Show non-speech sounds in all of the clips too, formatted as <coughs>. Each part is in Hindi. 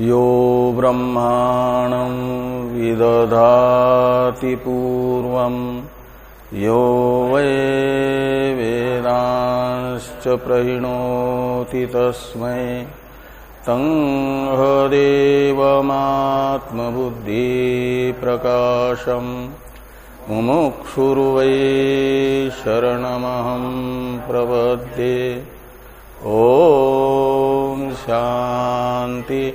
यो ब्रह्माणं विदधाति पूर्वम् यो वै वेदांश्च प्रहिणोति तस्मै। तं हदेवमात्मबुद्धिप्रकाशम् मुमुक्षुर्वै शरणमहं प्रपद्ये। ॐ शान्ति।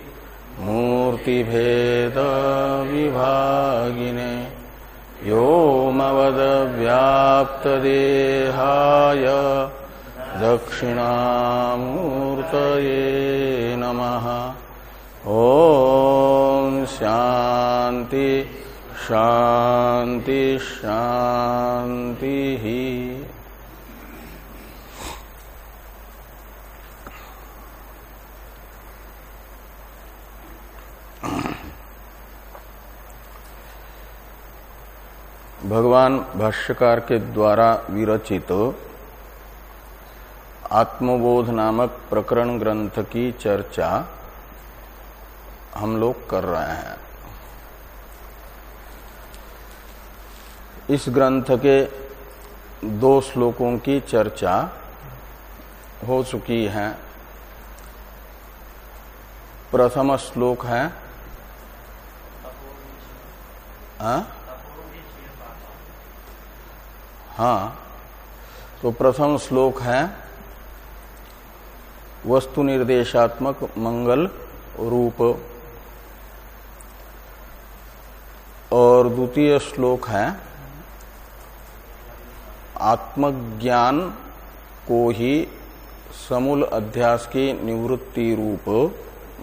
मूर्तिभेदविभागिने व्योमवदव्याप्तदेहाय दक्षिणामूर्तये नमः। ॐ शान्ति शान्ति शान्तिः। भगवान भाष्यकार के द्वारा विरचित आत्मबोध नामक प्रकरण ग्रंथ की चर्चा हम लोग कर रहे हैं। इस ग्रंथ के दो श्लोकों की चर्चा हो चुकी है। प्रथम श्लोक है हाँ? हाँ तो प्रथम श्लोक है, वस्तु निर्देशात्मक मंगल रूप। और द्वितीय श्लोक है, आत्मज्ञान को ही समूल अध्यास की निवृत्ति रूप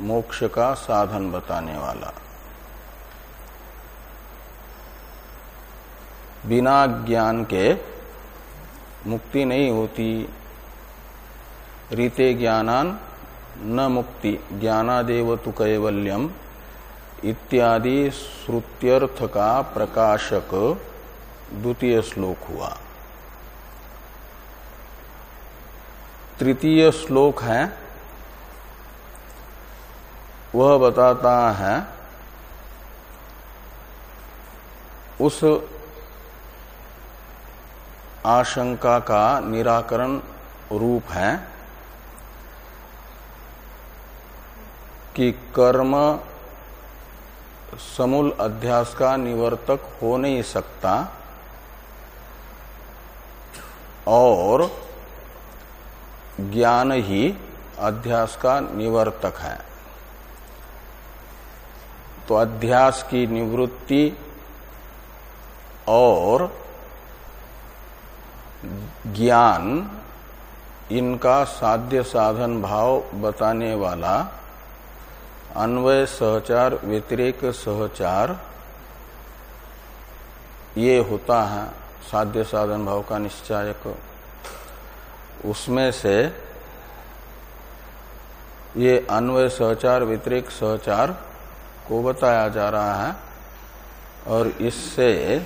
मोक्ष का साधन बताने वाला। बिना ज्ञान के मुक्ति नहीं होती। रीते ज्ञानान न मुक्ति ज्ञानादेव तु कैवल्यम इत्यादि श्रुत्यर्थ का प्रकाशक द्वितीय श्लोक हुआ। तृतीय श्लोक है, वह बताता है, उस आशंका का निराकरण रूप है कि कर्म समूल अध्यास का निवर्तक हो नहीं सकता और ज्ञान ही अध्यास का निवर्तक है। तो अध्यास की निवृत्ति और ज्ञान इनका साध्य साधन भाव बताने वाला, अन्वय सहचार, व्यतिरेक सहचार, ये होता है साध्य साधन भाव का निश्चायक। उसमें से ये अन्वय सहचार, व्यतिरिक सहचार को बताया जा रहा है, और इससे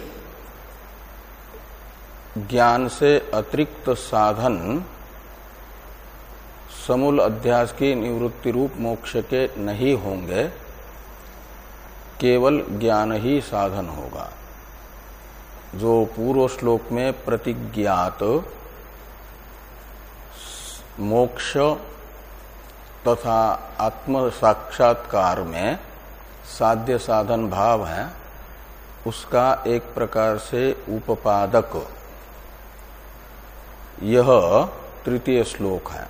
ज्ञान से अतिरिक्त साधन समूल अध्यास की निवृत्ति रूप मोक्ष के नहीं होंगे, केवल ज्ञान ही साधन होगा। जो पूर्व श्लोक में प्रतिज्ञात मोक्ष तथा आत्म साक्षात्कार में साध्य साधन भाव है, उसका एक प्रकार से उपादक यह तृतीय श्लोक है।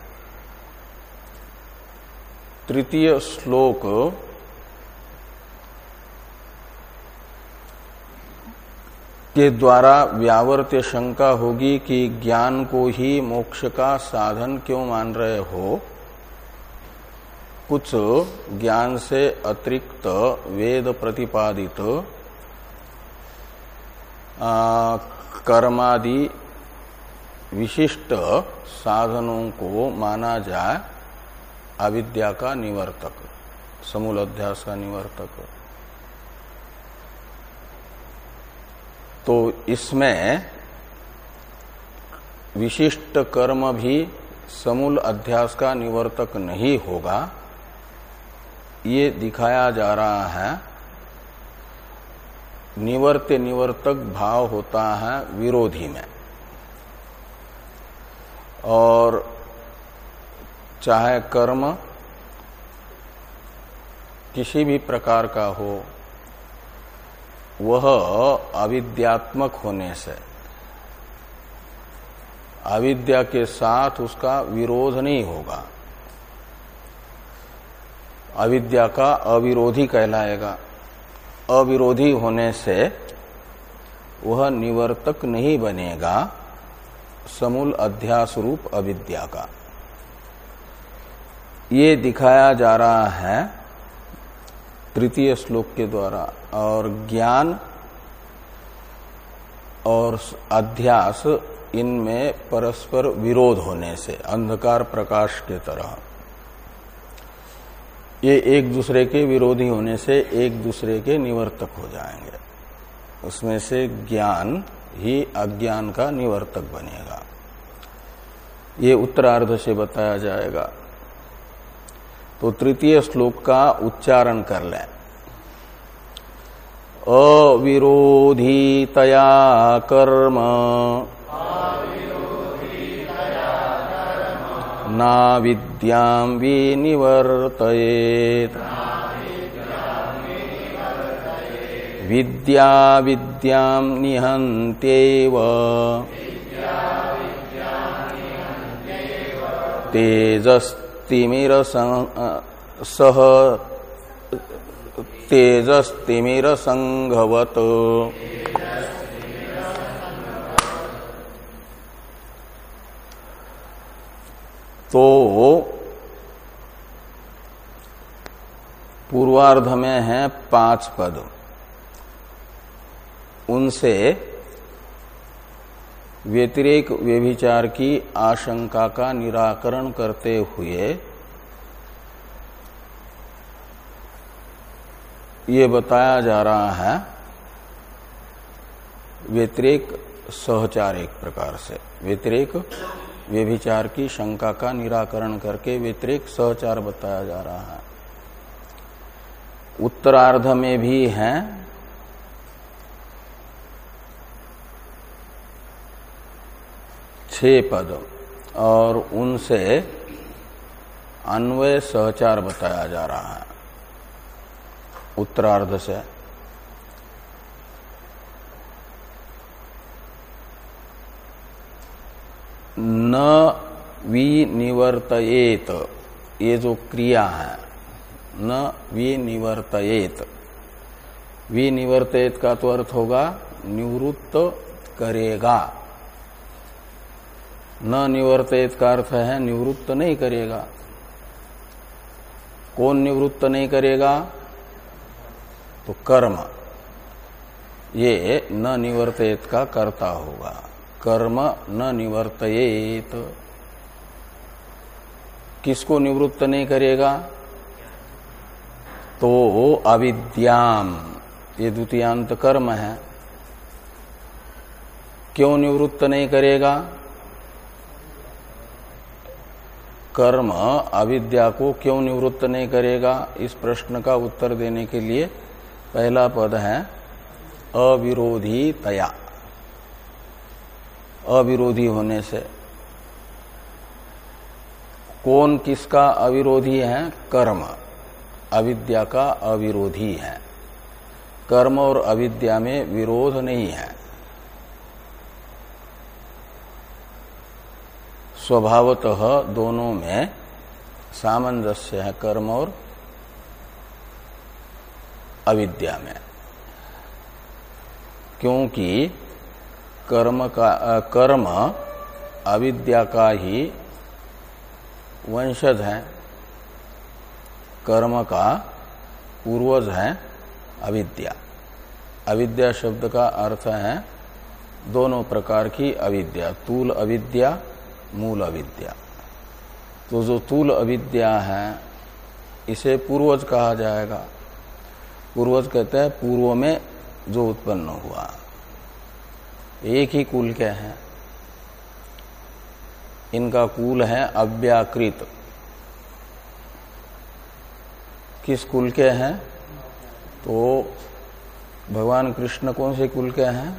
तृतीय श्लोक के द्वारा व्यावर्त्य शंका होगी कि ज्ञान को ही मोक्ष का साधन क्यों मान रहे हो? कुछ ज्ञान से अतिरिक्त वेद प्रतिपादित कर्मादि विशिष्ट साधनों को माना जाए अविद्या का निवर्तक, समूल अध्यास का निवर्तक। तो इसमें विशिष्ट कर्म भी समूल अध्यास का निवर्तक नहीं होगा। ये दिखाया जा रहा है, निवर्त निवर्तक भाव होता है विरोधी में। और चाहे कर्म किसी भी प्रकार का हो, वह अविद्यात्मक होने से, अविद्या के साथ उसका विरोध नहीं होगा। अविद्या का अविरोधी कहलाएगा। अविरोधी होने से वह निवर्तक नहीं बनेगा। समूल अध्यास रूप अविद्या का। ये दिखाया जा रहा है तृतीय श्लोक के द्वारा, और ज्ञान और अध्यास इनमें परस्पर विरोध होने से, अंधकार प्रकाश के तरह। ये एक दूसरे के विरोधी होने से एक दूसरे के निवर्तक हो जाएँगे। उसमें से ज्ञान ही अज्ञान का निवर्तक बनेगा। ये उत्तरार्ध से बताया जाएगा। तो तृतीय श्लोक का उच्चारण कर लें। अविरोधीतया कर्म। ना विद्यां विनिवर्तयेत्। विद्या विद्यां निहन्त्येव। तेजस्तिमिर सह तेजस्तिमिर संघवत तो पूर्वार्ध में है पाँच पद। उनसे व्यतिरेक व्यभिचार की आशंका का निराकरण करते हुए ये बताया जा रहा है, व्यतिरेक सहचार एक प्रकार से, व्यतिरेक व्यभिचार की शंका का निराकरण करके व्यतिरेक सहचार बताया जा रहा है। उत्तरार्ध में भी हैं छह पद, और उनसे अन्वय सहचार बताया जा रहा है। उत्तरार्ध से। न विनिवर्तयेत, ये जो क्रिया है, न विनिवर्तयेत। विनिवर्तयेत का तो अर्थ होगा निवृत्त करेगा। न निवर्तित का अर्थ है निवृत्त नहीं करेगा। कौन निवृत्त नहीं करेगा? तो कर्म। ये न निवर्तित का कर्ता होगा। कर्म न निवर्तयेत किसको निवृत्त नहीं करेगा? तो अविद्याम। ये द्वितीयांत कर्म है। क्यों निवृत्त नहीं करेगा? कर्म अविद्या को क्यों निवृत्त नहीं करेगा? इस प्रश्न का उत्तर देने के लिए पहला पद है अविरोधी तया। अविरोधी होने से। कौन किसका अविरोधी है? कर्म। अविद्या का अविरोधी है। कर्म और अविद्या में विरोध नहीं है। स्वभावतः दोनों में सामंजस्य है कर्म और अविद्या में। क्योंकि कर्म का कर्म अविद्या का ही वंशज है। कर्म का पूर्वज है अविद्या। अविद्या शब्द का अर्थ है दोनों प्रकार की अविद्या, तूल अविद्या मूल अविद्या। तो जो तूल अविद्या है, इसे पूर्वज कहा जाएगा। पूर्वज कहते हैं, पूर्व में जो उत्पन्न हुआ। एक ही कुल के हैं। इनका कुल है अव्याकृत। किस कुल के हैं? तो भगवान कृष्ण कौन से कुल के हैं?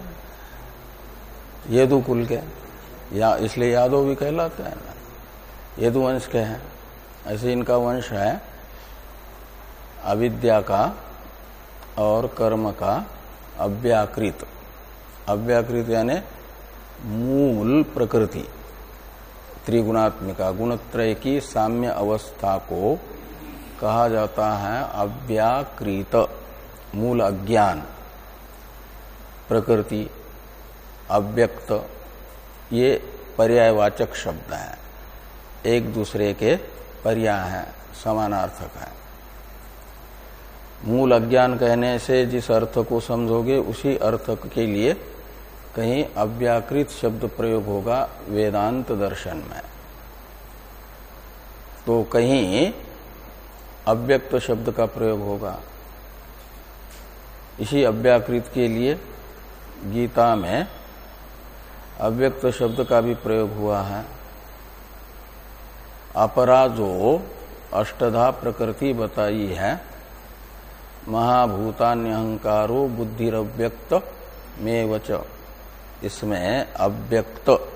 यदु कुल के। या इसलिए यादव भी कहलाते हैं। ना यदु वंश के हैं। ऐसे इनका वंश है अविद्या का और कर्म का अव्याकृत। अव्याकृत यानी मूल प्रकृति, त्रिगुणात्मिका गुणत्रय की साम्य अवस्था को कहा जाता है अव्याकृत, मूल अज्ञान, प्रकृति अव्यक्त। ये पर्यायवाचक शब्द हैं। एक दूसरे के पर्याय हैं, समानार्थक है। मूल अज्ञान कहने से जिस अर्थ को समझोगे, उसी अर्थ के लिए कहीं अव्याकृत शब्द प्रयोग होगा वेदांत दर्शन में। तो कहीं अव्यक्त शब्द का प्रयोग होगा। इसी अव्याकृत के लिए गीता में अव्यक्त शब्द का भी प्रयोग हुआ है। अपरा जो अष्टधा प्रकृति बताई है। महाभूतान्यहंकारो बुद्धिव्यक्त में वच इसमें अव्यक्त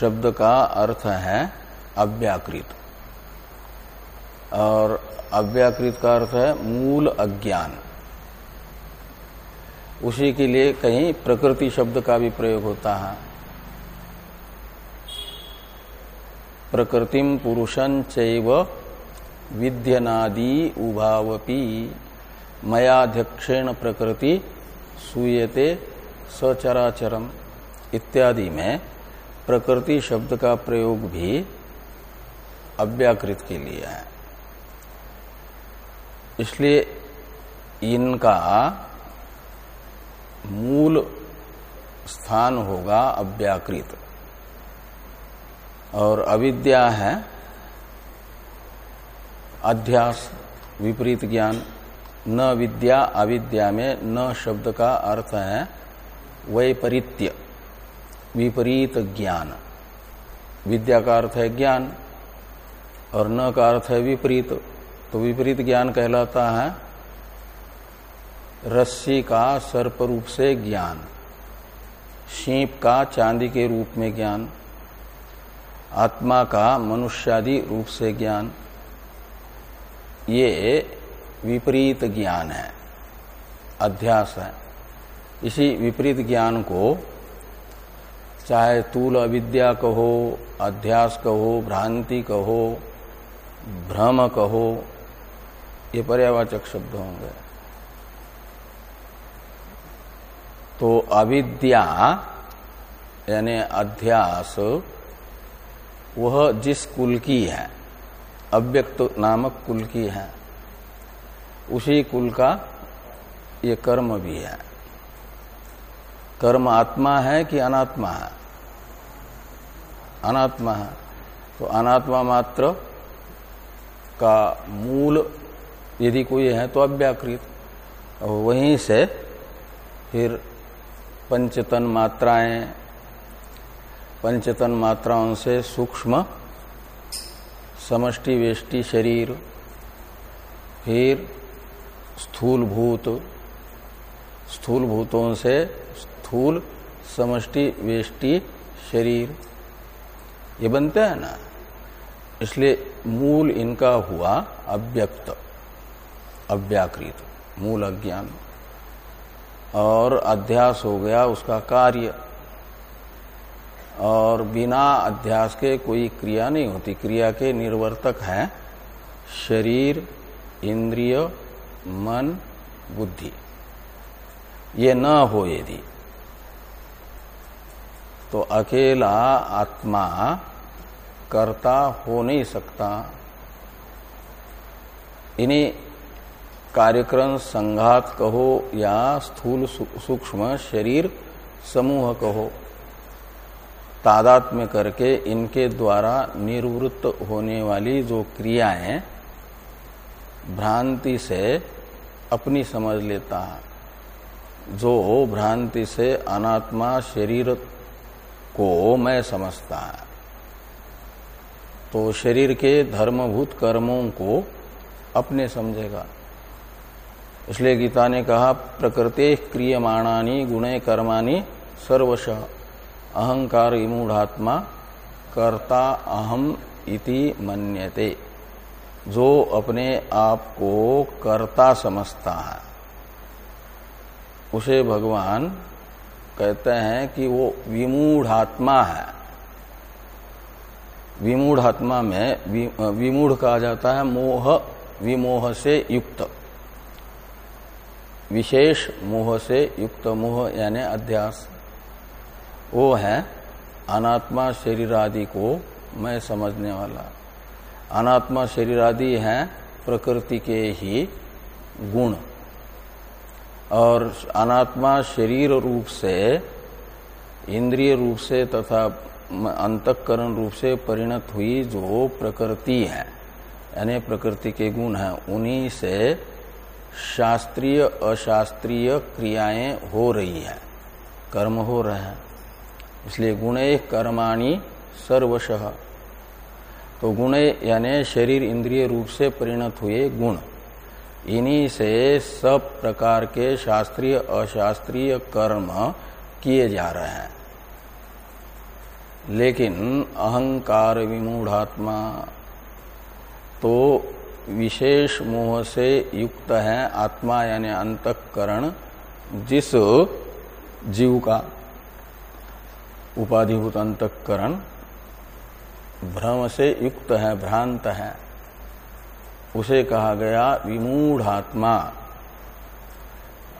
शब्द का अर्थ है अव्याकृत। और अव्याकृत का अर्थ है मूल अज्ञान। उसी के लिए कहीं प्रकृति शब्द का भी प्रयोग होता है। प्रकृतिम पुरुषं चैव विद्यनादि उभावपी। मयाध्यक्षेण प्रकृति सूयते सचराचरम इत्यादि में प्रकृति शब्द का प्रयोग भी अव्याकृत के लिए है। इसलिए इनका मूल स्थान होगा अव्याकृत। और अविद्या है अध्यास, विपरीत ज्ञान। न विद्या, अविद्या में न शब्द का अर्थ है वैपरीत्य, विपरीत ज्ञान। विद्या का अर्थ है ज्ञान और न का अर्थ है विपरीत। तो विपरीत ज्ञान कहलाता है रस्सी का सर्प रूप से ज्ञान, शीप का चांदी के रूप में ज्ञान, आत्मा का मनुष्यादि रूप से ज्ञान, ये विपरीत ज्ञान है, अध्यास है। इसी विपरीत ज्ञान को चाहे तूल अविद्या कहो, अध्यास कहो, भ्रांति कहो, भ्रम कहो, ये पर्यावाचक शब्द होंगे। तो अविद्या यानी अध्यास, वह जिस कुल की है, अव्यक्त नामक कुल की है, उसी कुल का ये कर्म भी है। कर्म आत्मा है कि अनात्मा है? अनात्मा है। तो अनात्मा मात्र का मूल, यदि कोई है तो अव्याकृत। वहीं से फिर पंचतन मात्राएँ, पंचतन मात्राओं से सूक्ष्म, समष्टि वेष्टि शरीर, फिर स्थूल भूत स्थूल भूतों से स्थूल, समष्टि वेष्टि शरीर। ये बनते हैं ना? इसलिए मूल इनका हुआ अव्यक्त, अव्याकृत, मूल अज्ञान। और अध्यास हो गया उसका कार्य। और बिना अध्यास के कोई क्रिया नहीं होती। क्रिया के निर्वर्तक है शरीर, इंद्रिय, मन, बुद्धि। ये न हो यदि तो अकेला आत्मा कर्ता हो नहीं सकता। इन्हीं कार्यक्रम संघात कहो या स्थूल सूक्ष्म शरीर समूह कहो। तादात्म्य करके इनके द्वारा निर्वृत्त होने वाली जो क्रियाएँ भ्रांति से अपनी समझ लेता है, जो भ्रांति से अनात्मा शरीर को मैं समझता है। तो शरीर के धर्मभूत कर्मों को अपने समझेगा। इसलिए गीता ने कहा, प्रकृति क्रियमाणानी, गुणे कर्माणी सर्वश। अहंकार इमूढ़ात्मा कर्ता अहम इति मन्यते। जो अपने आप को कर्ता समझता है, उसे भगवान कहते हैं कि वो विमूढ़ात्मा है। विमूढ़ात्मा में विमूढ़ कहा जाता है, मोह, विमोह से युक्त। विशेष मोह से युक्त मोह यानी अध्यास। वो है अनात्मा शरीर आदि को मैं समझने वाला। अनात्मा शरीर आदि है प्रकृति के ही गुण। और अनात्मा शरीर रूप से, इंद्रिय रूप से तथा अंतकरण रूप से परिणत हुई जो प्रकृति है, यानी प्रकृति के गुण हैं, उन्हीं से शास्त्रीय अशास्त्रीय क्रियाएँ हो रही है। कर्म हो रहे हैं। इसलिए गुणे कर्माणी सर्वश। तो गुणे यानी शरीर इंद्रिय रूप से परिणत हुए गुण। इन्हीं से सब प्रकार के शास्त्रीय अशास्त्रीय कर्म किए जा रहे हैं। लेकिन अहंकार विमूढ़ात्मा तो विशेष मोह से युक्त है आत्मा यानी अंतकरण, जिस जीव का उपाधिभूत अंतकरण भ्रम से युक्त है, भ्रांत है, उसे कहा गया विमूढ़ात्मा।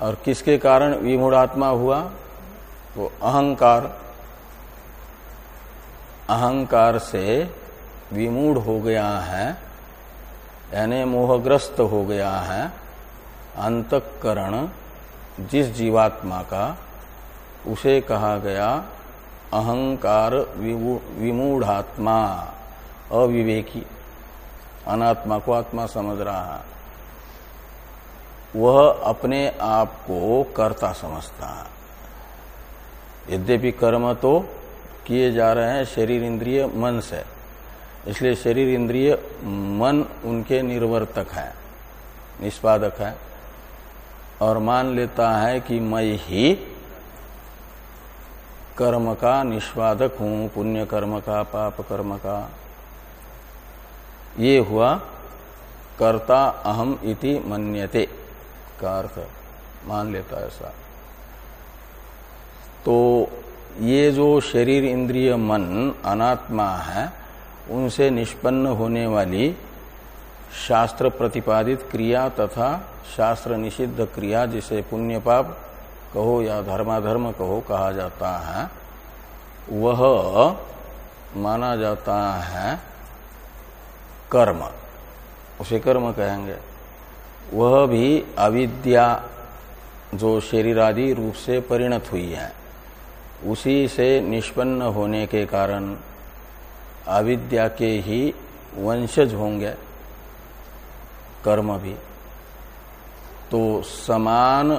और किसके कारण विमूढ़ात्मा हुआ? तो अहंकार। अहंकार से विमूढ़ हो गया है यानी मोहग्रस्त हो गया है अंतकरण, जिस जीवात्मा का, उसे कहा गया अहंकार विमूढ़ात्मा, अविवेकी। अनात्मा को आत्मा समझ रहा है। वह अपने आप को कर्ता समझता है। यद्यपि कर्म तो किए जा रहे हैं, शरीर, इंद्रिय, मन से। इसलिए शरीर इंद्रिय मन उनके निर्वर्तक है, निष्पादक है। और मान लेता है कि मैं ही कर्म का निष्पादक हूँ, पुण्य कर्म का, पाप कर्म का। ये हुआ, कर्ता अहम इति मन्यते का अर्थ मान लेता है ऐसा। तो ये जो शरीर, इंद्रिय, मन अनात्मा है उनसे निष्पन्न होने वाली शास्त्र प्रतिपादित क्रिया तथा शास्त्र निषिद्ध क्रिया जिसे पुण्य पाप कहो या धर्माधर्म कहो कहा जाता है, वह माना जाता है कर्म। उसे कर्म कहेंगे। वह भी अविद्या जो शरीरादि रूप से परिणत हुई है, उसी से निष्पन्न होने के कारण अविद्या के ही वंशज होंगे, कर्म भी। तो समान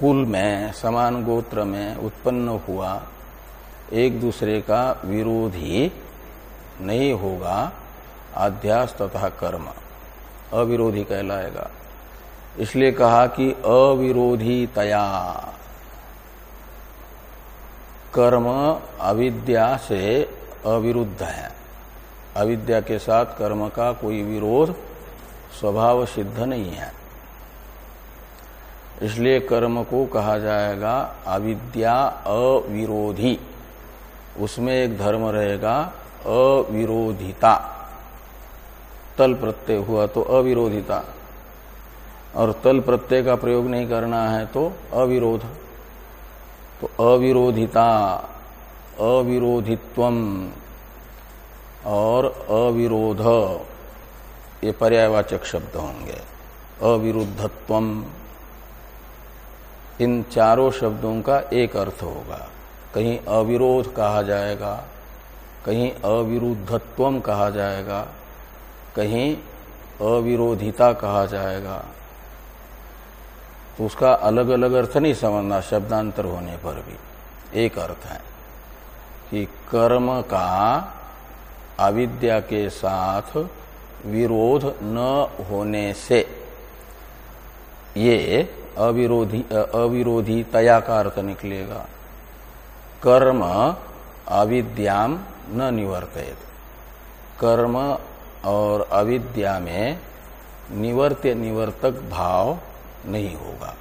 कुल में, समान गोत्र में उत्पन्न हुआ एक दूसरे का विरोधी नहीं होगा अध्यास तथा कर्म। अविरोधी कहलाएगा। इसलिए कहा कि अविरोधी तया कर्म अविद्या से अविरुद्ध है। अविद्या के साथ कर्म का कोई विरोध स्वभाव सिद्ध नहीं है। इसलिए कर्म को कहा जाएगा अविद्या अविरोधी। उसमें एक धर्म रहेगा अविरोधिता। तल प्रत्यय हुआ तो अविरोधिता। और तल प्रत्यय का प्रयोग नहीं करना है तो अविरोध। तो अविरोधिता, अविरोधित्व और अविरोध, ये पर्यायवाचक शब्द होंगे। अविरुद्धत्वम इन चारों शब्दों का एक अर्थ होगा। कहीं अविरोध कहा जाएगा, कहीं अविरुद्धत्वम कहा जाएगा, कहीं अविरोधिता कहा जाएगा। तो उसका अलग अलग अर्थ नहीं समझना, शब्दांतर होने पर भी। एक अर्थ है कि कर्म का अविद्या के साथ विरोध न होने से ये अविरोधी अविरोधी तया का अर्थ निकलेगा। कर्म अविद्याम न निवर्तित कर्म और अविद्या में निवर्त्य निवर्तक भाव नहीं होगा।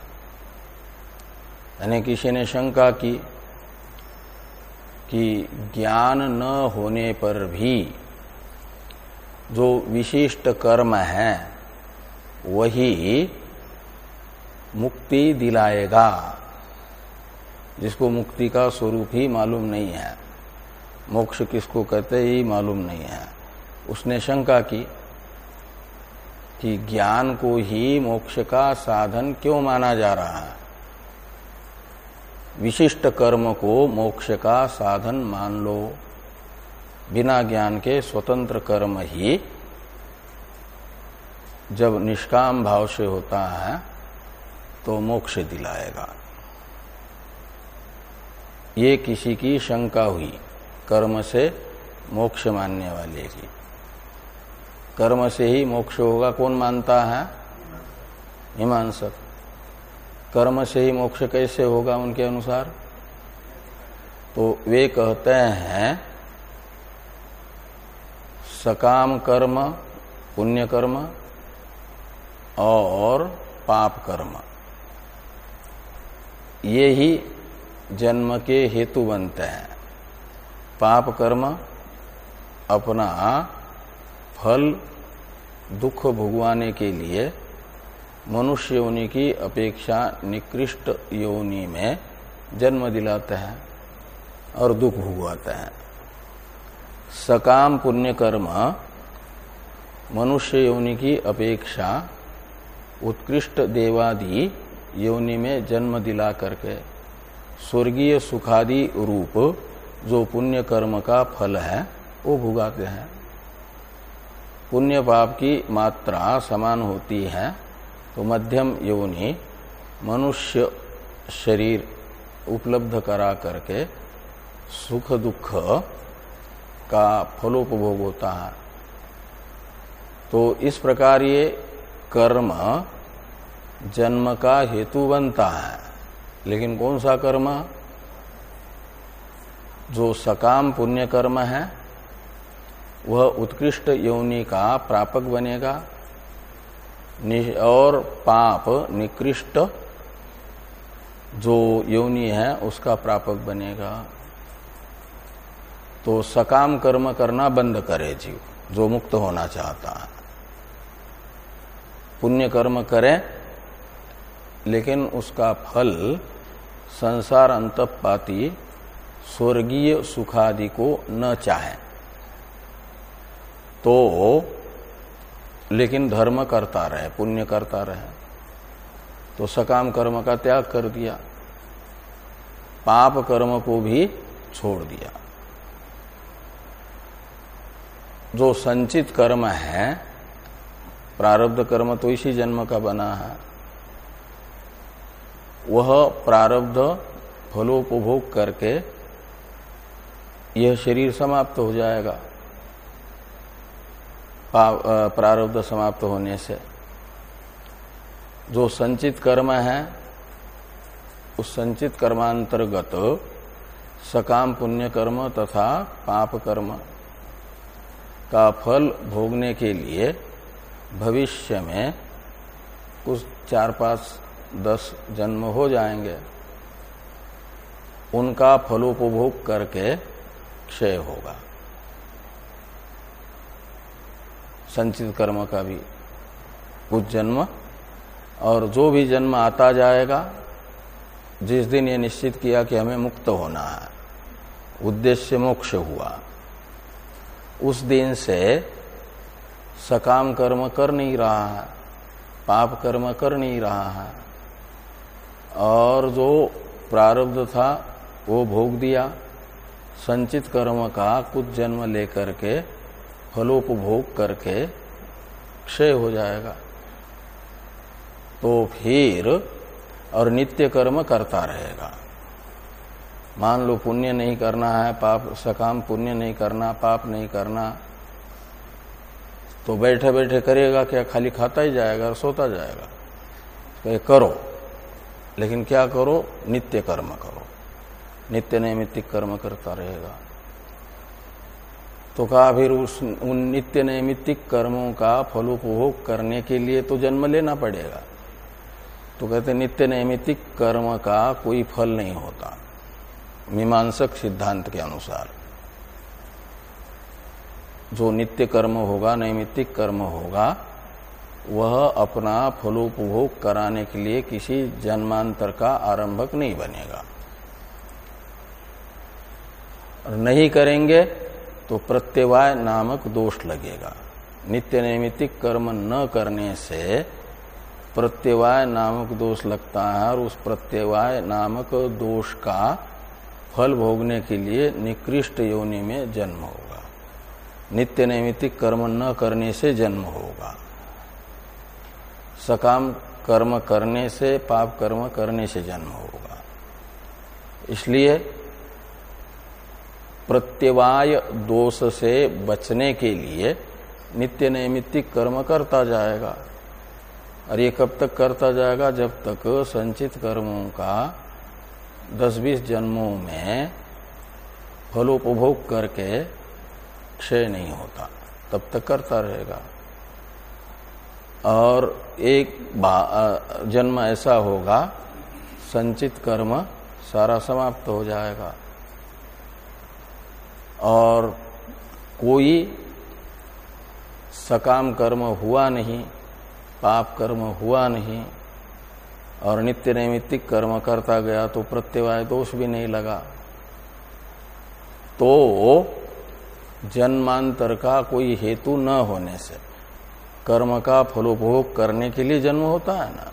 यानी किसी ने शंका की कि ज्ञान न होने पर भी जो विशिष्ट कर्म है, वही मुक्ति दिलाएगा। जिसको मुक्ति का स्वरूप ही मालूम नहीं है, मोक्ष किसको कहते ही मालूम नहीं है, उसने शंका की। कि ज्ञान को ही मोक्ष का साधन क्यों माना जा रहा है? विशिष्ट कर्म को मोक्ष का साधन मान लो। बिना ज्ञान के स्वतंत्र कर्म ही जब निष्काम भाव से होता है तो मोक्ष दिलाएगा। ये किसी की शंका हुई, कर्म से मोक्ष मानने वाले की। कर्म से ही मोक्ष होगा, कौन मानता है? मीमांसक कर्म से ही मोक्ष कैसे होगा उनके अनुसार? तो वे कहते हैं, सकाम कर्म, पुण्य कर्म और पाप कर्म। ये ही जन्म के हेतु बनते हैं। पाप कर्म अपना फल, दुख भोगवाने के लिए मनुष्य योनि की अपेक्षा निकृष्ट योनि में जन्म दिलाते हैं और दुख भोगवाते हैं। सकाम पुण्य कर्म मनुष्य योनि की अपेक्षा उत्कृष्ट देवादि योनि में जन्म दिला करके स्वर्गीय सुखादि रूप जो पुण्य कर्म का फल है, वो भुगाते हैं। पुण्य पाप की मात्रा समान होती है तो मध्यम योनि मनुष्य शरीर उपलब्ध करा करके सुख दुख का फलोपभोग होता है। तो इस प्रकार ये कर्म जन्म का हेतु बनता है। लेकिन कौन सा कर्म? जो सकाम पुण्य कर्म है वह उत्कृष्ट योनि का प्रापक बनेगा। और पाप निकृष्ट जो योनि है, उसका प्रापक बनेगा। तो सकाम कर्म करना बंद करे जीव, जो मुक्त होना चाहता है। पुण्य कर्म करे, लेकिन उसका फल संसार अंतपाती स्वर्गीय सुखादि को न चाहे। तो लेकिन धर्म करता रहे, पुण्य करता रहे। तो सकाम कर्म का त्याग कर दिया। पाप कर्म को भी छोड़ दिया। जो संचित कर्म है, प्रारब्ध कर्म तो इसी जन्म का बना है। वह प्रारब्ध फलोपभोग करके यह शरीर समाप्त हो जाएगा। प्रारब्ध समाप्त होने से। जो संचित कर्म है, उस संचित कर्मांतर्गत सकाम पुण्य कर्म तथा पाप कर्म का फल भोगने के लिए भविष्य में कुछ चार पाँच दस जन्म हो जाएँगे। उनका फलोपभोग करके क्षय होगा। संचित कर्म का भी, कुछ जन्म। और जो भी जन्म आता जाएगा, जिस दिन ये निश्चित किया कि हमें मुक्त होना है, उद्देश्य मोक्ष हुआ। उस दिन से सकाम कर्म कर नहीं रहा है, पाप कर्म कर नहीं रहा है। और जो प्रारब्ध था, वो भोग दिया। संचित कर्म का कुछ जन्म लेकर के फलोपभोग करके क्षय हो जाएगा। तो फिर और नित्य कर्म करता रहेगा। मान लो पुण्य नहीं करना है, पाप, सकाम पुण्य नहीं करना, पाप नहीं करना तो बैठे बैठे करेगा क्या? खाली खाता ही जाएगा और सोता जाएगा। तो करो, लेकिन क्या करो? नित्य कर्म करो। नित्य नैमित्तिक कर्म करता रहेगा। तो कहा फिर उस उन नित्य नैमित्तिक कर्मों का फलोपभोग करने के लिए तो जन्म लेना पड़ेगा। तो कहते नित्य नैमित्तिक कर्म का कोई फल नहीं होता। मीमांसक सिद्धांत के अनुसार। जो नित्य कर्म होगा, नैमित्तिक कर्म होगा, वह अपना फलोपभोग कराने के लिए किसी जन्मांतर का आरंभक नहीं बनेगा। और नहीं करेंगे तो प्रत्यवाय नामक दोष लगेगा। नित्य नैमित्तिक कर्म न करने से प्रत्यवाय नामक दोष लगता है और उस प्रत्यवाय नामक दोष का फल भोगने के लिए निकृष्ट योनि में जन्म होगा। नित्य नैमित्तिक कर्म न करने से जन्म होगा। सकाम कर्म करने से, पाप कर्म करने से जन्म होगा। इसलिए प्रत्यवाय दोष से बचने के लिए नित्य नैमित्तिक कर्म करता जाएगा। और ये कब तक करता जाएगा? जब तक संचित कर्मों का दस बीस जन्मों में फलोपभोग करके क्षय नहीं होता। तब तक करता रहेगा। और एक जन्म ऐसा होगा, संचित कर्म सारा समाप्त हो जाएगा। और कोई सकाम कर्म हुआ नहीं, पाप कर्म हुआ नहीं, और नित्य नैमित्तिक कर्म करता गया तो प्रत्यवाय दोष भी नहीं लगा। तो जन्मांतर का कोई हेतु न होने से, कर्म का फलोपभोग करने के लिए जन्म होता है ना।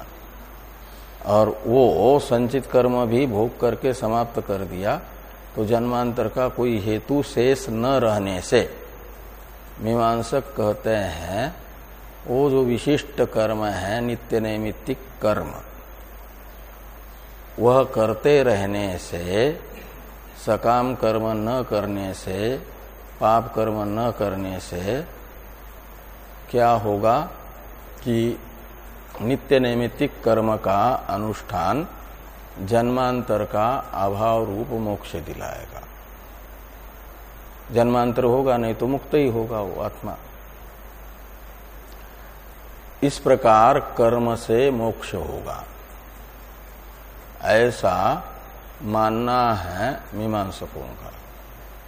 और वो संचित कर्म भी भोग करके समाप्त कर दिया तो जन्मांतर का कोई हेतु शेष न रहने से मीमांसक कहते हैं, वो जो विशिष्ट कर्म है, नित्य नैमित्तिक कर्म, वह करते रहने से, सकाम कर्म न करने से, पाप कर्म न करने से, क्या होगा कि नित्य नैमित्तिक कर्म का अनुष्ठान जन्मांतर का अभाव रूप मोक्ष दिलाएगा। जन्मांतर होगा नहीं तो मुक्त ही होगा वो आत्मा। इस प्रकार कर्म से मोक्ष होगा। ऐसा मानना है मीमांसकों का।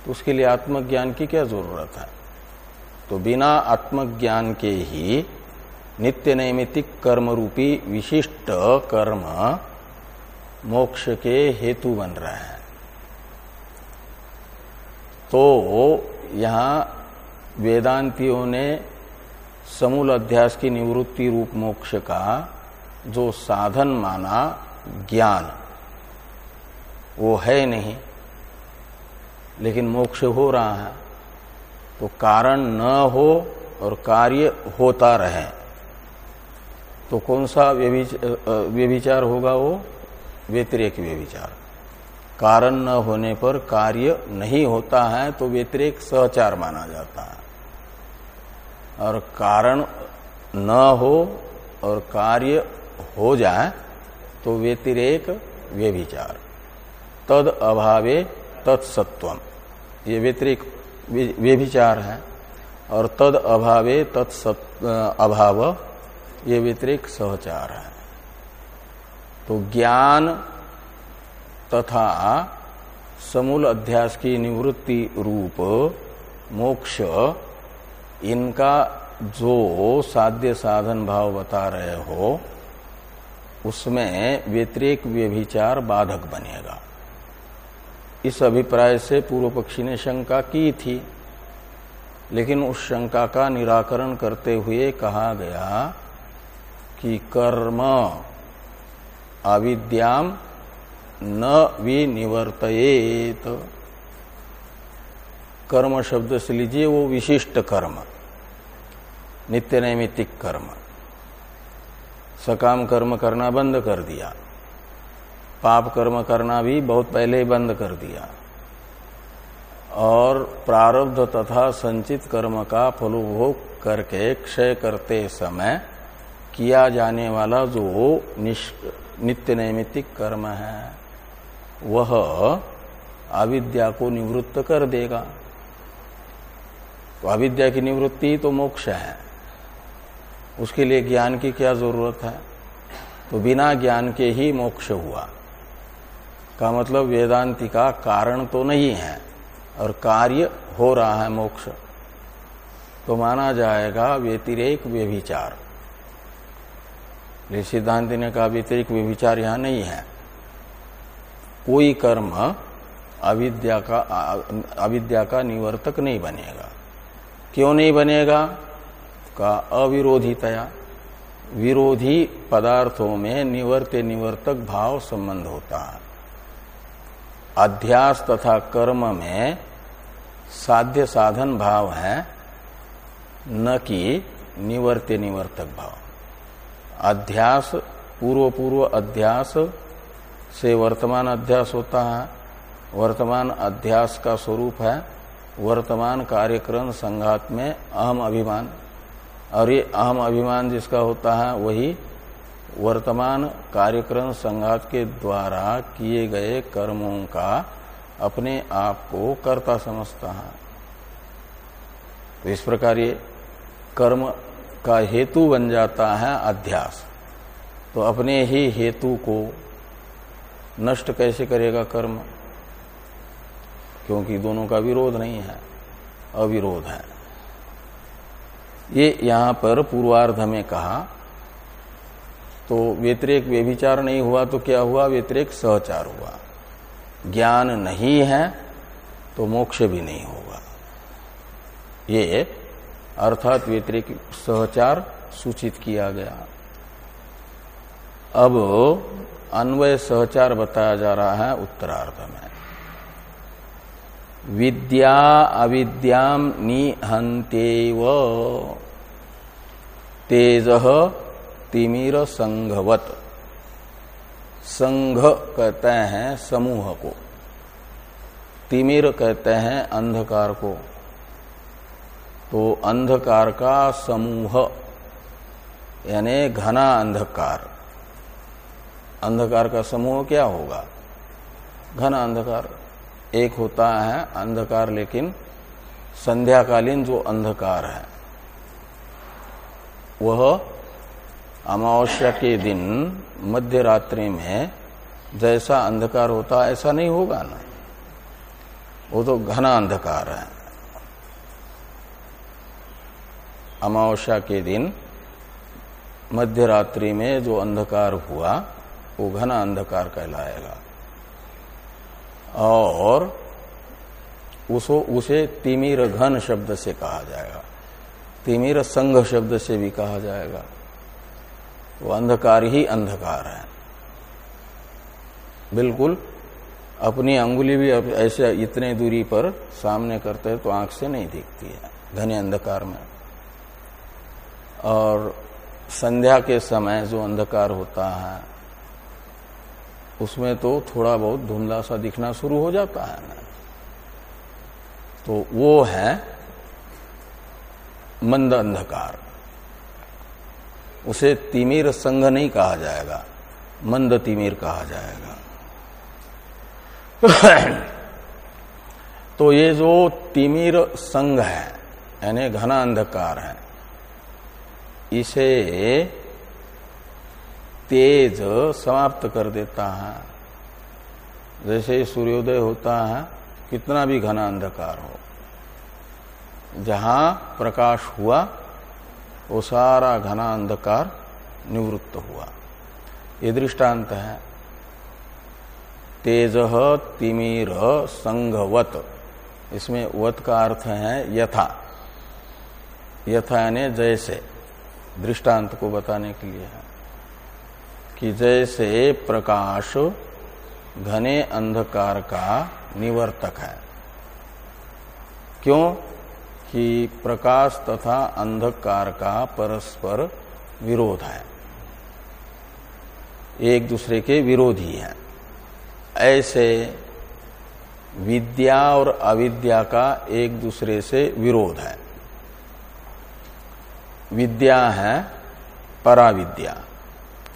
तो उसके लिए आत्मज्ञान की क्या ज़रूरत है? तो बिना आत्मज्ञान के ही नित्य नैमितिक कर्म रूपी विशिष्ट कर्म मोक्ष के हेतु बन रहे हैं। तो यहाँ वेदांतियों ने समूल अध्यास की निवृत्ति रूप मोक्ष का जो साधन माना ज्ञान, वो है नहीं। लेकिन मोक्ष हो रहा है तो कारण न हो और कार्य होता रहे। तो कौन सा व्यभिचार होगा वो? व्यतिरेक व्यभिचार कारण न होने पर कार्य नहीं होता है तो व्यतिरेक सहचार माना जाता है। और कारण न हो और कार्य हो जाए तो व्यतिरेक व्यभिचार तद अभावे तत्सत्वम। ये व्यतिरिक व्यभिचार है। और तद अभावे तत्सत, अभाव, ये व्यतिरिक सहचार है। तो ज्ञान तथा समूल अध्यास की निवृत्ति रूप, मोक्ष, इनका जो साध्य साधन भाव बता रहे हो, उसमें व्यतिरेक व्यभिचार बाधक बनेगा। इस अभिप्राय से पूर्व पक्षी ने शंका की थी, लेकिन उस शंका का निराकरण करते हुए कहा गया कि कर्म अविद्याम न विनिवर्तयेत। कर्म शब्द से लीजिए, वो विशिष्ट कर्म नित्य नैमित्तिक कर्म। सकाम कर्म करना बंद कर दिया। पाप कर्म करना भी बहुत पहले ही बंद कर दिया। और प्रारब्ध तथा संचित कर्म का फलोभोग करके क्षय करते समय किया जाने वाला जो नित्य नैमित्तिक कर्म है। वह अविद्या को निवृत्त कर देगा। तो अविद्या की निवृत्ति तो मोक्ष है। उसके लिए ज्ञान की क्या ज़रूरत है? तो बिना ज्ञान के ही मोक्ष हुआ। का मतलब वेदांति का कारण तो नहीं है और कार्य हो रहा है मोक्ष। तो माना जाएगा व्यतिरेक व्यभिचार। सिद्धांति ने कहा व्यतिरिक व्यभिचार यहाँ नहीं है। कोई कर्म अविद्या का अविद्या का निवर्तक नहीं बनेगा। क्यों नहीं बनेगा? का अविरोधितया। विरोधी पदार्थों में निवर्त निवर्तक भाव संबंध होता है। अध्यास तथा कर्म में साध्य साधन भाव है, न कि निवर्त निवर्तक भाव। अध्यास पूर्व पूर्व अध्यास से वर्तमान अध्यास होता है। वर्तमान अध्यास का स्वरूप है, वर्तमान कार्यक्रम संघात में अहम अभिमान। और ये अहम अभिमान जिसका होता है, वही वर्तमान कार्यक्रम संघात के द्वारा किए गए कर्मों का अपने आप को कर्ता समझता है। तो इस प्रकार ये कर्म का हेतु बन जाता है अध्यास। तो अपने ही हेतु को नष्ट कैसे करेगा कर्म? क्योंकि दोनों का विरोध नहीं है, अविरोध है। ये यहाँ पर पूर्वार्ध में कहा तो व्यतिरेक व्यभिचार नहीं हुआ तो क्या हुआ? व्यतिरेक सहचार हुआ। ज्ञान नहीं है तो मोक्ष भी नहीं होगा। ये अर्थात व्यतिरेक सहचार सूचित किया गया। अब अन्वय सहचार बताया जा रहा है, उत्तरार्ध में। विद्या अविद्याम निहंतेव तेज तिमिर संघवत। संघ कहते हैं समूह को। तिमिर कहते हैं अंधकार को। तो अंधकार का समूह, यानी घना अंधकार। अंधकार का समूह क्या होगा? घना अंधकार। एक होता है अंधकार, लेकिन संध्याकालीन जो अंधकार है, वह अमावस्या के दिन मध्य रात्रि में जैसा अंधकार होता, ऐसा नहीं होगा ना। वो तो घना अंधकार है। अमावस्या के दिन मध्य रात्रि में जो अंधकार हुआ, वो घना अंधकार कहलाएगा। और उसो, उसे तिमिर घन शब्द से कहा जाएगा। तिमिर संघ शब्द से भी कहा जाएगा। वो अंधकार ही अंधकार है। बिल्कुल, अपनी अंगुली भी ऐसे इतने दूरी पर सामने करते हैं तो आँख से नहीं दिखती है, घने अंधकार में। और संध्या के समय जो अंधकार होता है, उसमें तो थोड़ा बहुत धुंधला सा दिखना शुरू हो जाता है ना। तो वो है मंद अंधकार। उसे तिमिर संघ नहीं कहा जाएगा, मंद तिमिर कहा जाएगा। <coughs> तो ये जो तिमिर संघ है, यानी घना अंधकार है इसे तेज समाप्त कर देता है। जैसे सूर्योदय होता है, कितना भी घना अंधकार हो, जहाँ प्रकाश हुआ, वो सारा घना अंधकार निवृत्त हुआ। ये दृष्टांत है। तेज तिमिर संघवत इसमें वत का अर्थ है यथा। यथा यानी जैसे। दृष्टांत को बताने के लिए है कि जैसे प्रकाश घने अंधकार का निवर्तक है। क्यों? कि प्रकाश तथा अंधकार का परस्पर विरोध है। एक दूसरे के विरोधी है। ऐसे विद्या और अविद्या का एक दूसरे से विरोध है। विद्या है पराविद्या।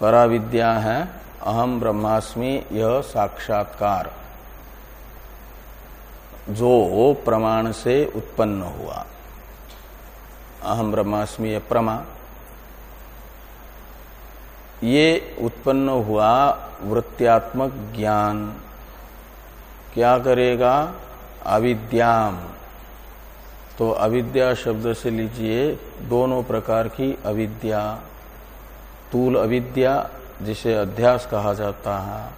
पराविद्या है अहम ब्रह्मास्मि यह साक्षात्कार। जो प्रमाण से उत्पन्न हुआ। अहम ब्रह्मास्मि यह प्रमा। ये उत्पन्न हुआ वृत्त्यात्मक ज्ञान। क्या करेगा? अविद्याम। तो अविद्या शब्द से लीजिए दोनों प्रकार की अविद्या, तूल अविद्या जिसे अध्यास कहा जाता है,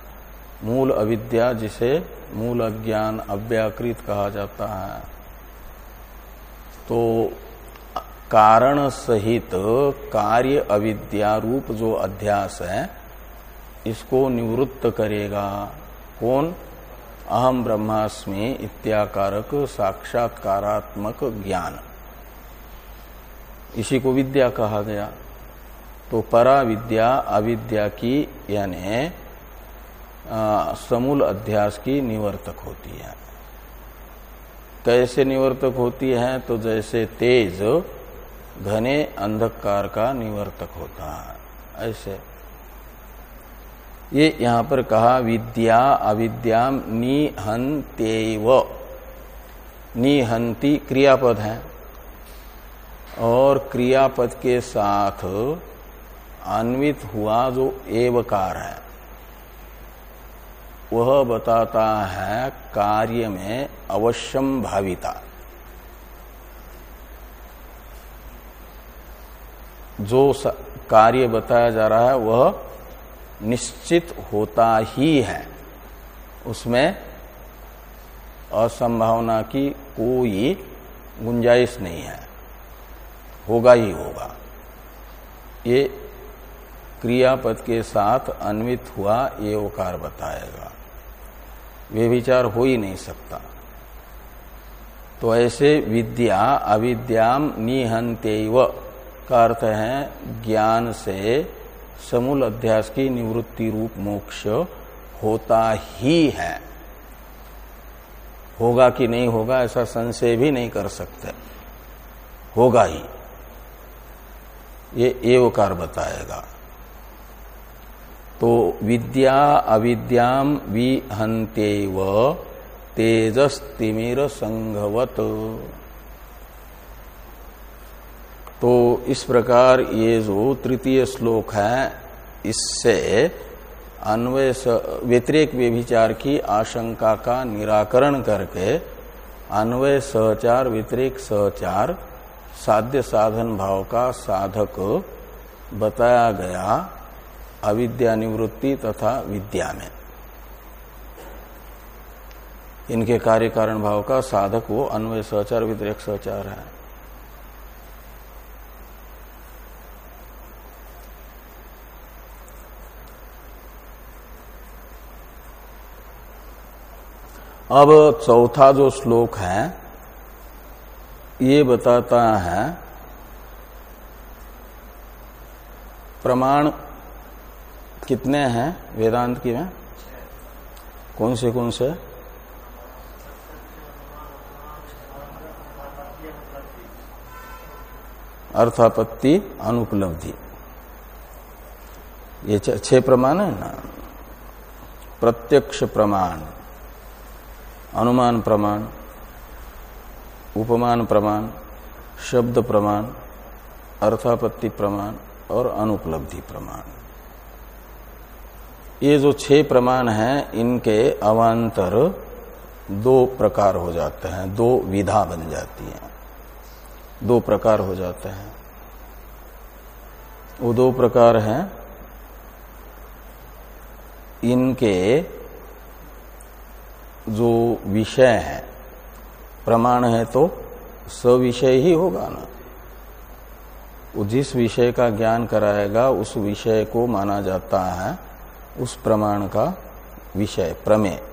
मूल अविद्या जिसे मूल अज्ञान अव्याकृत कहा जाता है। तो कारण सहित कार्य अविद्या रूप जो अध्यास है, इसको निवृत्त करेगा। कौन? अहम ब्रह्मास्मि इत्याकारक साक्षात्कारात्मक ज्ञान। इसी को विद्या कहा गया। तो परा विद्या, अविद्या की यानी समूल अध्यास की निवर्तक होती है। कैसे निवर्तक होती है? तो जैसे तेज घने अंधकार का निवर्तक होता है। ऐसे ये यहाँ पर कहा, विद्या अविद्याम निहंत्यव निहंती क्रियापद है। और क्रियापद के साथ अन्वित हुआ जो एवकार है। वह बताता है कार्य में अवश्यम भाविता। जो कार्य बताया जा रहा है, वह निश्चित होता ही है। उसमें असंभावना की कोई गुंजाइश नहीं है। होगा ही होगा। ये क्रियापद के साथ अन्वित हुआ, ये ओकार बताएगा। वे विचार हो ही नहीं सकता। तो ऐसे विद्या अविद्याम निहंते का अर्थ है ज्ञान से समूल अध्यास की निवृत्ति रूप मोक्ष होता ही है। होगा कि नहीं होगा, ऐसा संशय भी नहीं कर सकते। होगा ही। ये एवकार बताएगा। तो विद्या अविद्याम विहंत्यव तेजस्तिमिर संघवत। तो इस प्रकार ये जो तृतीय श्लोक है, इससे अन्वय व्यतिरेक व्यभिचार की आशंका का निराकरण करके अन्वय सहचार, व्यतिरेक सहचार, साध्य साधन भाव का साधक बताया गया अविद्या निवृत्ति तथा विद्या में। इनके कार्य कारण भाव का साधक वो अन्वय सहचार, व्यतिरेक सहचार है। अब चौथा जो श्लोक है, ये बताता है, प्रमाण कितने हैं वेदांत की में? कौन से कौन से? अर्थापत्ति अनुपलब्धि। ये छह प्रमाण है ना? प्रत्यक्ष प्रमाण। अनुमान प्रमाण, उपमान प्रमाण, शब्द प्रमाण, अर्थापत्ति प्रमाण और अनुपलब्धि प्रमाण। ये जो छह प्रमाण हैं, इनके अवान्तर दो प्रकार हो जाते हैं, दो विधा बन जाती हैं। दो प्रकार हो जाते हैं। वो दो प्रकार हैं। इनके जो विषय है, प्रमाण है तो सविषय ही होगा ना। जिस विषय का ज्ञान कराएगा, उस विषय को माना जाता है, उस प्रमाण का विषय, प्रमेय।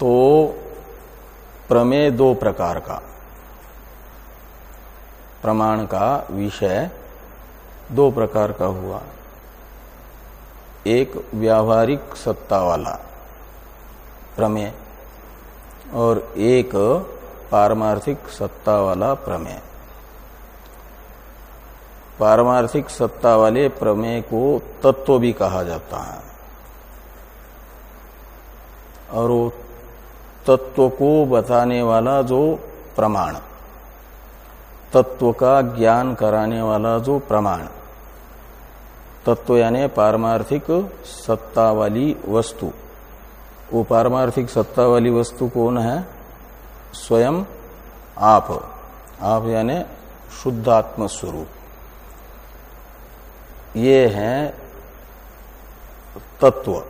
तो प्रमेय दो प्रकार का, प्रमाण का विषय दो प्रकार का हुआ। एक व्यावहारिक सत्ता वाला, प्रमेय, और एक पारमार्थिक सत्ता वाला प्रमेय। पारमार्थिक सत्ता वाले प्रमेय को तत्व भी कहा जाता है, और वो तत्व को बताने वाला जो प्रमाण, तत्व का ज्ञान कराने वाला जो प्रमाण। तत्व यानी पारमार्थिक सत्ता वाली वस्तु। वो पारमार्थिक सत्ता वाली वस्तु कौन है? स्वयं आप। आप यानी शुद्धात्म स्वरूप ये है तत्व।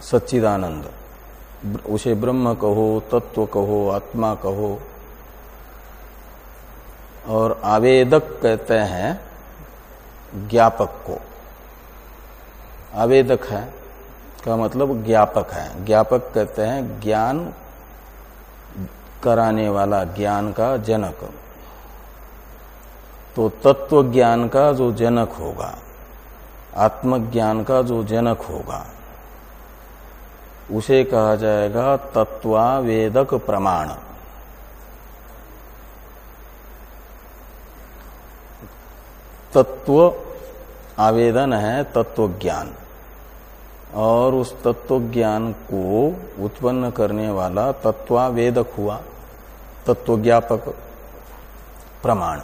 सच्चिदानंद। उसे ब्रह्म कहो, तत्व कहो, आत्मा कहो। और आवेदक कहते हैं ज्ञापक को। आवेदक है, का मतलब ज्ञापक है। ज्ञापक कहते हैं ज्ञान कराने वाला, ज्ञान का जनक। तो तत्व ज्ञान का जो जनक होगा, आत्मज्ञान का जो जनक होगा, उसे कहा जाएगा तत्वावेदक प्रमाण। तत्व आवेदन है तत्व ज्ञान। और उस तत्व ज्ञान को उत्पन्न करने वाला तत्वावेदक हुआ, तत्वज्ञापक प्रमाण।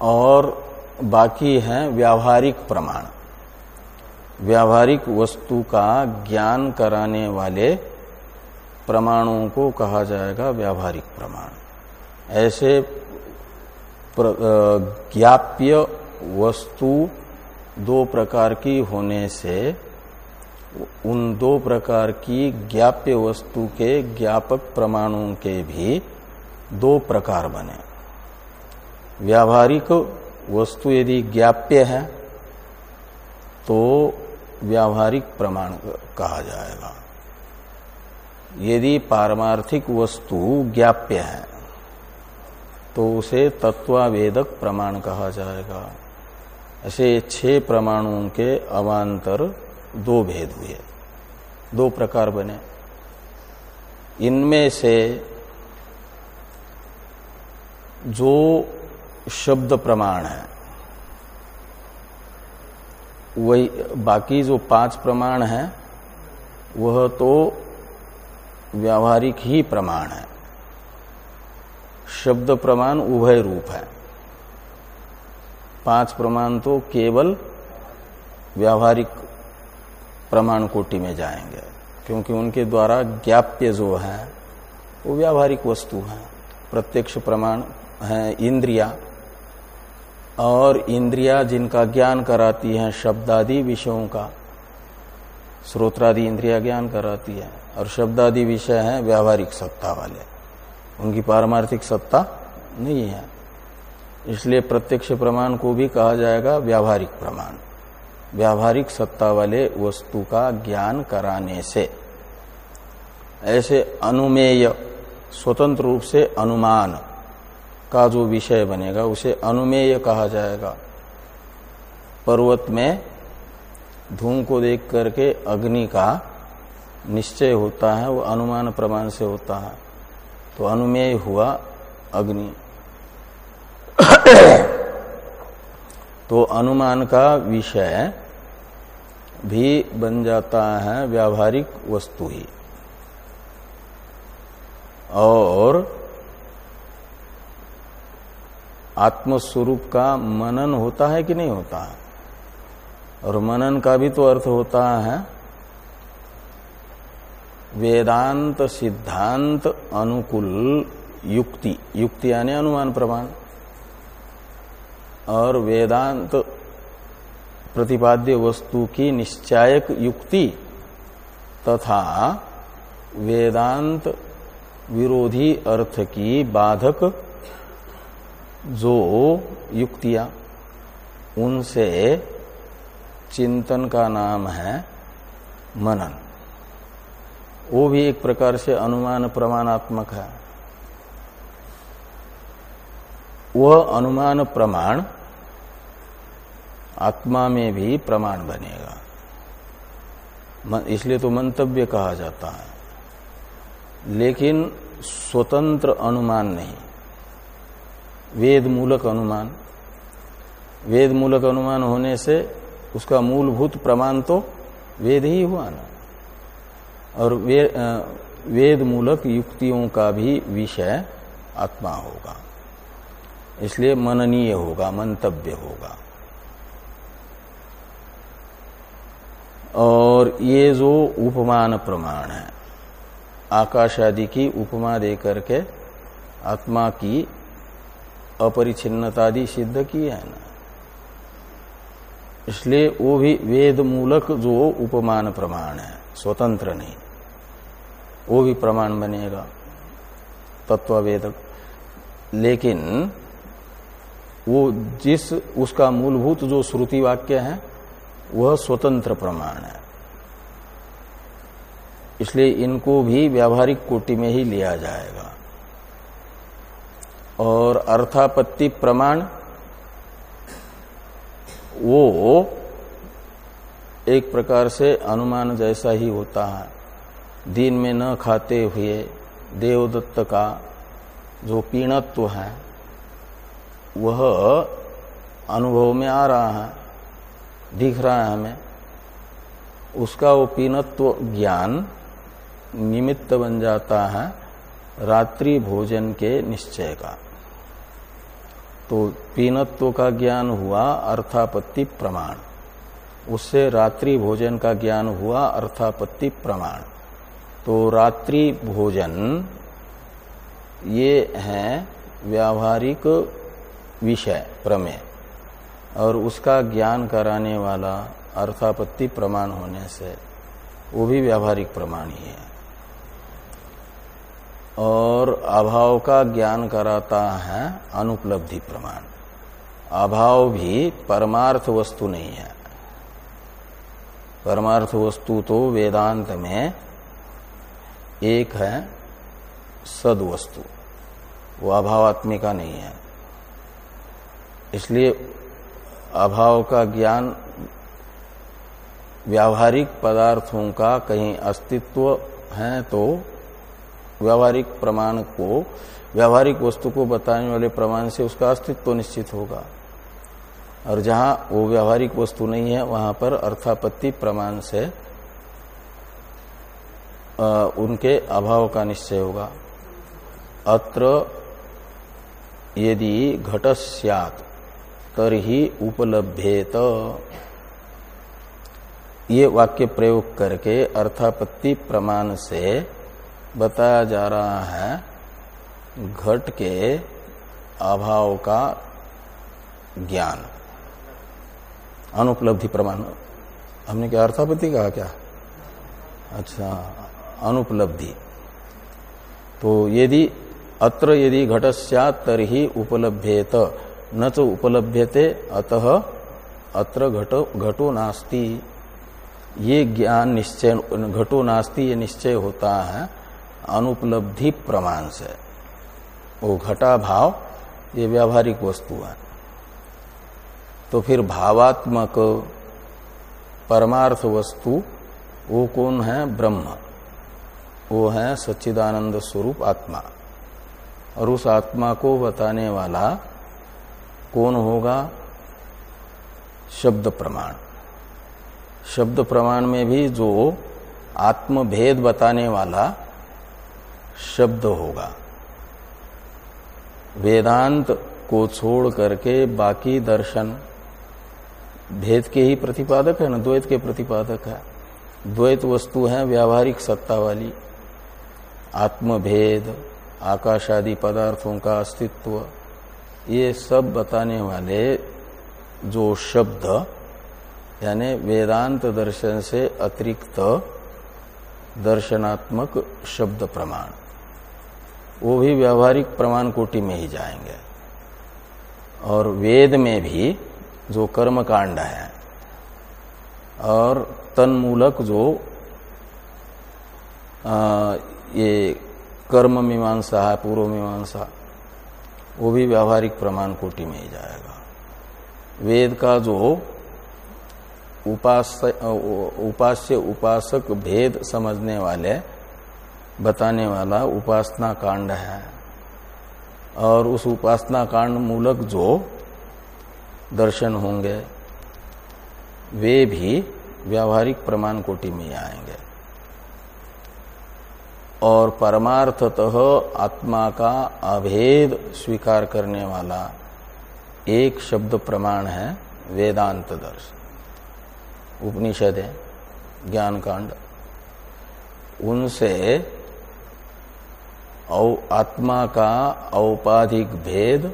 और बाकी है व्यावहारिक प्रमाण। व्यावहारिक वस्तु का ज्ञान कराने वाले प्रमाणों को कहा जाएगा व्यावहारिक प्रमाण। ऐसे ज्ञाप्य वस्तु दो प्रकार की होने से, उन दो प्रकार की ज्ञाप्य वस्तु के ज्ञापक प्रमाणों के भी दो प्रकार बने। व्यावहारिक वस्तु यदि ज्ञाप्य है तो व्यावहारिक प्रमाण कहा जाएगा। यदि पारमार्थिक वस्तु ज्ञाप्य है तो उसे तत्वावेदक प्रमाण कहा जाएगा। ऐसे छह प्रमाणों के अवान्तर दो भेद हुए। दो प्रकार बने। इनमें से जो शब्द प्रमाण है, वही बाकी जो पाँच प्रमाण है, वह तो व्यावहारिक ही प्रमाण है। शब्द प्रमाण उभय रूप है। पाँच प्रमाण तो केवल व्यावहारिक प्रमाण कोटि में जाएँगे, क्योंकि उनके द्वारा ज्ञाप्य जो है, वो व्यावहारिक वस्तु है। प्रत्यक्ष प्रमाण है इंद्रिया, और इंद्रिया जिनका ज्ञान कराती है शब्दादि विषयों का, स्रोत्रादि इंद्रिया ज्ञान कराती है, और शब्दादि विषय है व्यावहारिक सत्ता वाले। उनकी पारमार्थिक सत्ता नहीं है। इसलिए प्रत्यक्ष प्रमाण को भी कहा जाएगा व्यावहारिक प्रमाण। व्यावहारिक सत्ता वाले वस्तु का ज्ञान कराने से। ऐसे अनुमेय, स्वतंत्र रूप से अनुमान का जो विषय बनेगा, उसे अनुमेय कहा जाएगा। पर्वत में धूम को देख करके अग्नि का निश्चय होता है, वो अनुमान प्रमाण से होता है। तो अनुमेय हुआ अग्नि। तो अनुमान का विषय भी बन जाता है व्यावहारिक वस्तु ही। और आत्मस्वरूप का मनन होता है कि नहीं होता है? और मनन का भी तो अर्थ होता है वेदांत सिद्धांत अनुकूल युक्ति युक्ति यानी अनुमान प्रमाण। और वेदांत प्रतिपाद्य वस्तु की निश्चायक युक्ति तथा वेदांत विरोधी अर्थ की बाधक जो युक्तियाँ, उनसे चिंतन का नाम है मनन। वो भी एक प्रकार से अनुमान प्रमाणात्मक है। वह अनुमान प्रमाण आत्मा में भी प्रमाण बनेगा। इसलिए तो मंतव्य कहा जाता है। लेकिन स्वतंत्र अनुमान नहीं। वेद मूलक अनुमान। वेद मूलक अनुमान होने से उसका मूलभूत प्रमाण तो वेद ही हुआ ना। और वे, वेद मूलक युक्तियों का भी विषय आत्मा होगा। इसलिए मननीय होगा मंतव्य होगा। और ये जो उपमान प्रमाण है आकाश आदि की उपमा दे करके आत्मा की अपरिचिन्नतादि सिद्ध की है ना। इसलिए वो भी वेद मूलक जो उपमान प्रमाण है स्वतंत्र नहीं। वो भी प्रमाण बनेगा, तत्ववेदक। लेकिन वो जिस, उसका मूलभूत जो श्रुति वाक्य है, वह स्वतंत्र प्रमाण है। इसलिए इनको भी व्यावहारिक कोटि में ही लिया जाएगा। और अर्थापत्ति प्रमाण, वो एक प्रकार से अनुमान जैसा ही होता है। दिन में न खाते हुए देवदत्त का जो पीणत्व है, वह अनुभव में आ रहा है, दिख रहा है हमें। उसका वो पीनत्व ज्ञान निमित्त बन जाता है रात्रि भोजन के निश्चय का। तो पीनत्व का ज्ञान हुआ अर्थापत्ति प्रमाण। उससे रात्रि भोजन का ज्ञान हुआ अर्थापत्ति प्रमाण। तो रात्रि भोजन, ये है व्यावहारिक विषय, प्रमेय। और उसका ज्ञान कराने वाला अर्थापत्ति प्रमाण होने से वो भी व्यावहारिक प्रमाण ही है। और अभाव का ज्ञान कराता है अनुपलब्धि प्रमाण। अभाव भी परमार्थ वस्तु नहीं है। परमार्थ वस्तु तो वेदांत में एक है सद वस्तु वो अभावात्मिका नहीं है। इसलिए अभाव का ज्ञान व्यावहारिक पदार्थों का कहीं अस्तित्व है तो व्यावहारिक प्रमाण को, व्यावहारिक वस्तु को बताने वाले प्रमाण से उसका अस्तित्व निश्चित होगा। और जहाँ वो व्यावहारिक वस्तु नहीं है, वहाँ पर अर्थापत्ति प्रमाण से उनके अभाव का निश्चय होगा। अत्र यदि घट सैत तरही उपलब्धेत ये वाक्य प्रयोग करके अर्थापत्ति प्रमाण से बताया जा रहा है, घट के अभाव का ज्ञान। अनुपलब्धि प्रमाण। हमने क्या अर्थापत्ति कहा क्या? अच्छा अनुपलब्धि। तो यदि अत्र यदि घट तरही उपलब्धेत न तो उपलभ्यते, अतः अत्र घटो घटो नास्ति। ये ज्ञान निश्चय, घटो नास्ति, ये निश्चय होता है, अनुपलब्धि प्रमाण से। वो घटा भाव ये व्यावहारिक वस्तु है। तो फिर भावात्मक, परमार्थ वस्तु, वो कौन है? ब्रह्म। वो है सच्चिदानंद स्वरूप आत्मा। और उस आत्मा को बताने वाला कौन होगा? शब्द प्रमाण। शब्द प्रमाण में भी जो आत्म भेद बताने वाला शब्द होगा। वेदांत को छोड़ करके बाकी दर्शन भेद के ही प्रतिपादक है ना? द्वैत के प्रतिपादक है। द्वैत वस्तु है, व्यावहारिक सत्ता वाली। आत्मभेद आकाश आदि पदार्थों का अस्तित्व, ये सब बताने वाले जो शब्द, यानी वेदांत दर्शन से अतिरिक्त दर्शनात्मक शब्द प्रमाण, वो भी व्यवहारिक प्रमाण कोटि में ही जाएँगे। और वेद में भी जो कर्म कांड है, और तन्मूलक जो ये कर्म मीमांसा है, पूर्व मीमांसा, वो भी व्यावहारिक प्रमाण कोटि में ही जाएगा। वेद का जो उपास उपास्य, उपासक भेद समझने वाले, बताने वाला उपासना कांड है। और उस उपासना कांड मूलक जो दर्शन होंगे, वे भी व्यावहारिक प्रमाण कोटि में आएँगे। और परमार्थतः आत्मा का अभेद स्वीकार करने वाला एक शब्द प्रमाण है वेदांत दर्शन उपनिषद है ज्ञान कांड उनसे आत्मा का औपाधिक भेद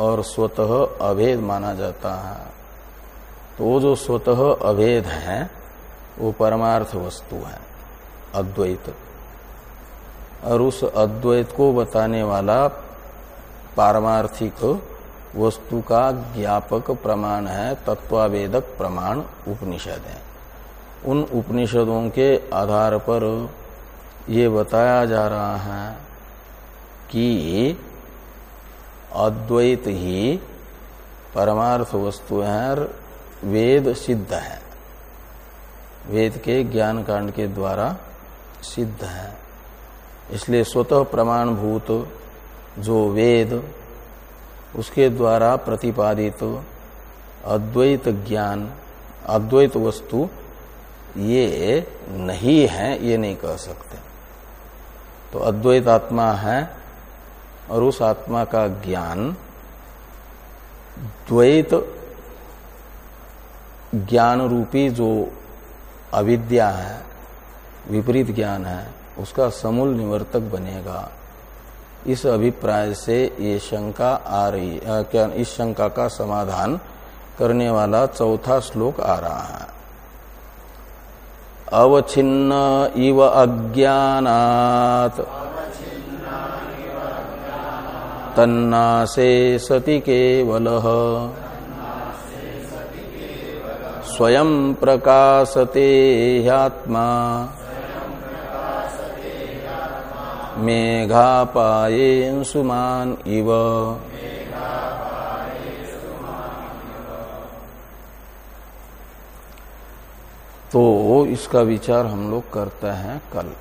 और स्वतः अभेद माना जाता है। तो जो स्वतः अभेद है, वो परमार्थ वस्तु है, अद्वैत। और उस अद्वैत को बताने वाला पारमार्थिक वस्तु का ज्ञापक प्रमाण है, तत्वावेदक प्रमाण उपनिषद है। उन उपनिषदों के आधार पर ये बताया जा रहा है कि अद्वैत ही परमार्थ वस्तु है और वेद सिद्ध है। वेद के ज्ञान कांड के द्वारा सिद्ध है। इसलिए स्वतः प्रमाणभूत जो वेद, उसके द्वारा प्रतिपादित अद्वैत ज्ञान, अद्वैत वस्तु, ये नहीं है, ये नहीं कह सकते। तो अद्वैत आत्मा है और उस आत्मा का ज्ञान द्वैत ज्ञान रूपी जो अविद्या है, विपरीत ज्ञान है उसका समूल निवर्तक बनेगा। इस अभिप्राय से ये शंका आ रही आ, क्या इस शंका का समाधान करने वाला चौथा श्लोक आ रहा है। अवच्छिन्न इव अज्ञात तन्नासे सति केवल। स्वयं प्रकाशते ह्यात्मा। मेघापाये सुमान इव। तो इसका विचार हम लोग करते हैं कल।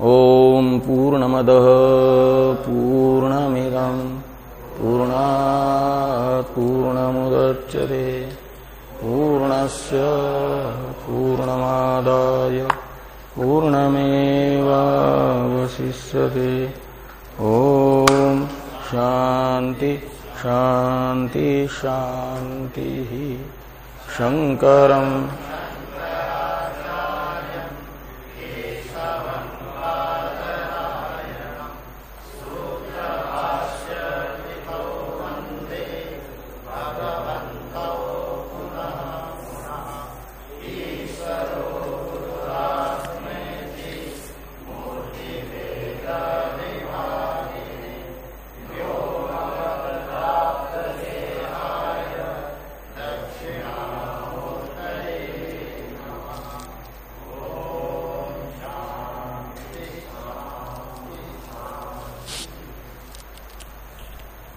ओम पूर्णमद पूर्णमिदम पूर्णा पूर्णमुदच्यते। पूर्णस्य पूर्णमादाय। पूर्णमेवावशिष्यते। ओ शांति शांति शांति शंकरम